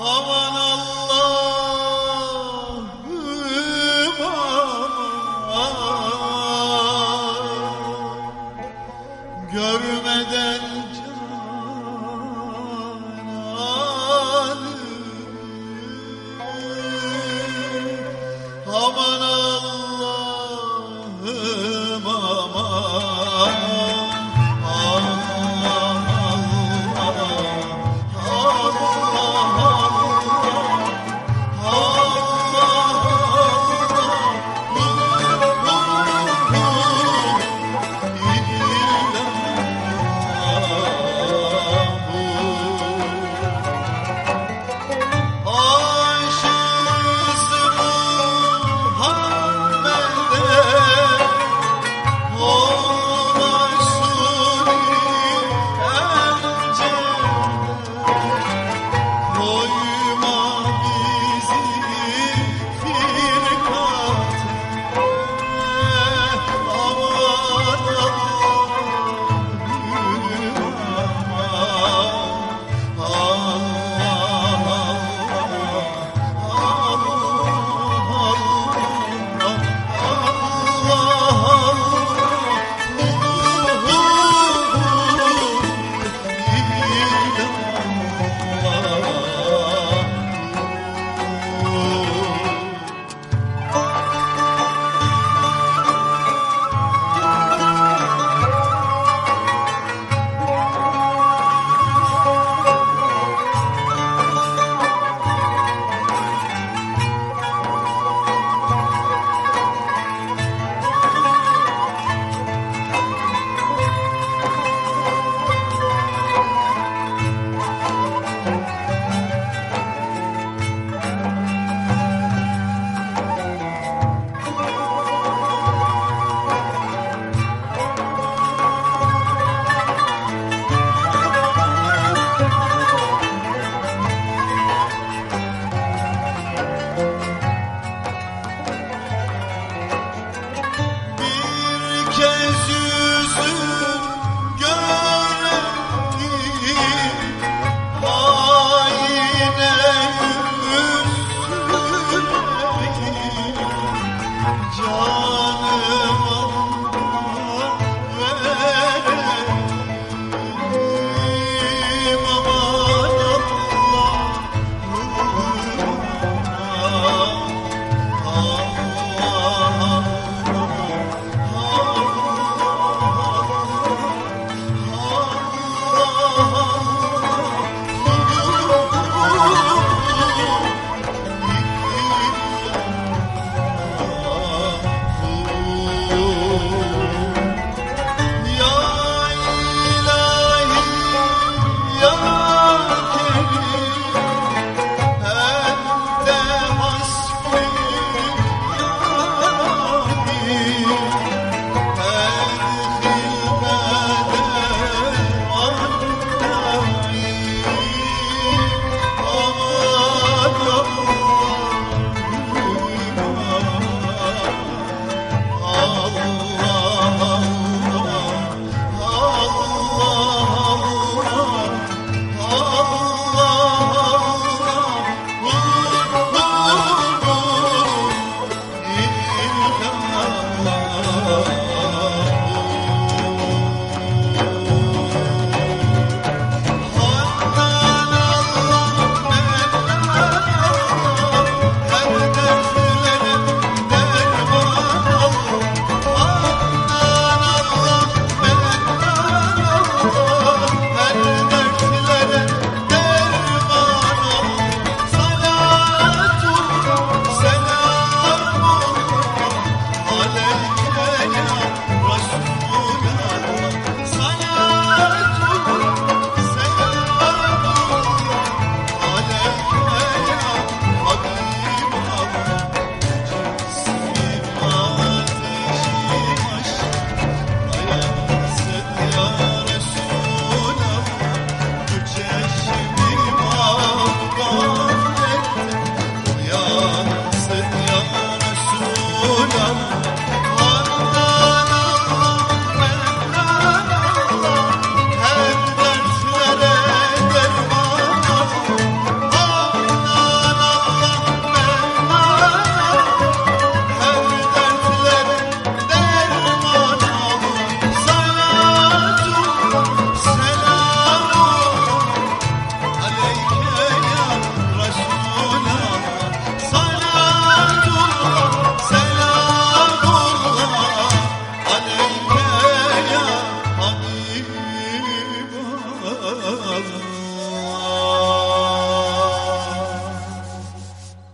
Aman Allah'ım Görmeden